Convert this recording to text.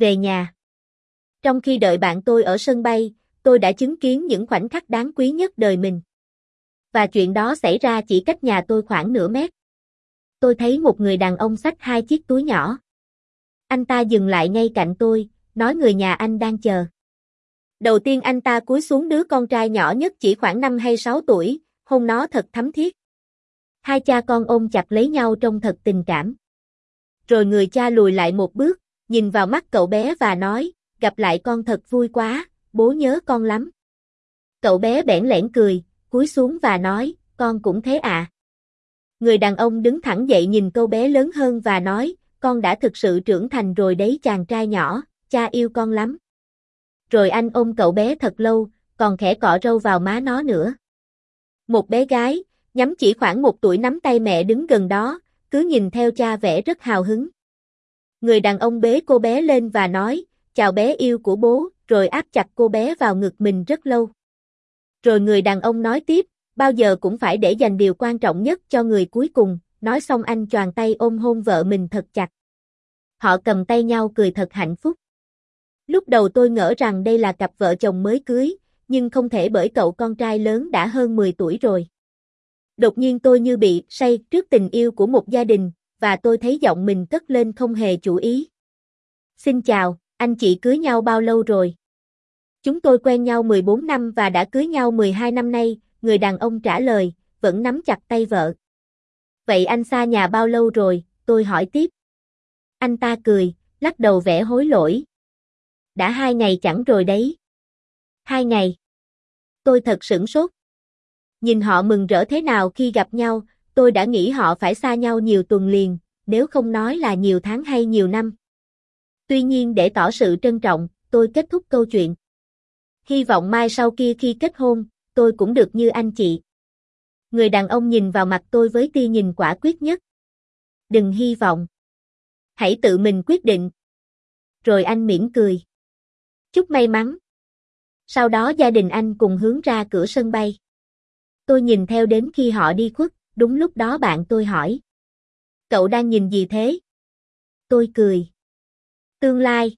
Về nhà. Trong khi đợi bạn tôi ở sân bay, tôi đã chứng kiến những khoảnh khắc đáng quý nhất đời mình. Và chuyện đó xảy ra chỉ cách nhà tôi khoảng nửa mét. Tôi thấy một người đàn ông xách hai chiếc túi nhỏ. Anh ta dừng lại ngay cạnh tôi, nói người nhà anh đang chờ. Đầu tiên anh ta cúi xuống đứa con trai nhỏ nhất chỉ khoảng 5 hay 6 tuổi, hôn nó thật thấm thiết. Hai cha con ôm chặt lấy nhau trong thật tình cảm. Rồi người cha lùi lại một bước, nhìn vào mắt cậu bé và nói, gặp lại con thật vui quá, bố nhớ con lắm. Cậu bé bẽn lẽn cười, cúi xuống và nói, con cũng thế à. Người đàn ông đứng thẳng dậy nhìn cậu bé lớn hơn và nói, con đã thực sự trưởng thành rồi đấy chàng trai nhỏ, cha yêu con lắm. Rồi anh ôm cậu bé thật lâu, còn khẽ cọ râu vào má nó nữa. Một bé gái, nhắm chỉ khoảng một tuổi nắm tay mẹ đứng gần đó, cứ nhìn theo cha vẽ rất hào hứng. Người đàn ông bế cô bé lên và nói, chào bé yêu của bố, rồi áp chặt cô bé vào ngực mình rất lâu. Rồi người đàn ông nói tiếp, bao giờ cũng phải để dành điều quan trọng nhất cho người cuối cùng, nói xong anh choàng tay ôm hôn vợ mình thật chặt. Họ cầm tay nhau cười thật hạnh phúc. Lúc đầu tôi ngỡ rằng đây là cặp vợ chồng mới cưới, nhưng không thể bởi cậu con trai lớn đã hơn 10 tuổi rồi. Đột nhiên tôi như bị say trước tình yêu của một gia đình, và tôi thấy giọng mình cất lên không hề chủ ý. Xin chào, anh chị cưới nhau bao lâu rồi? Chúng tôi quen nhau 14 năm và đã cưới nhau 12 năm nay, người đàn ông trả lời, vẫn nắm chặt tay vợ. Vậy anh xa nhà bao lâu rồi, tôi hỏi tiếp. Anh ta cười, lắc đầu vẽ hối lỗi. Đã hai ngày chẳng rồi đấy. Hai ngày. Tôi thật sửng sốt. Nhìn họ mừng rỡ thế nào khi gặp nhau, tôi đã nghĩ họ phải xa nhau nhiều tuần liền, nếu không nói là nhiều tháng hay nhiều năm. Tuy nhiên để tỏ sự trân trọng, tôi kết thúc câu chuyện. Hy vọng mai sau kia khi kết hôn, tôi cũng được như anh chị. Người đàn ông nhìn vào mặt tôi với tia nhìn quả quyết nhất. Đừng hy vọng. Hãy tự mình quyết định. Rồi anh mỉm cười. Chúc may mắn. Sau đó gia đình anh cùng hướng ra cửa sân bay. Tôi nhìn theo đến khi họ đi khuất, đúng lúc đó bạn tôi hỏi. Cậu đang nhìn gì thế? Tôi cười. Tương lai.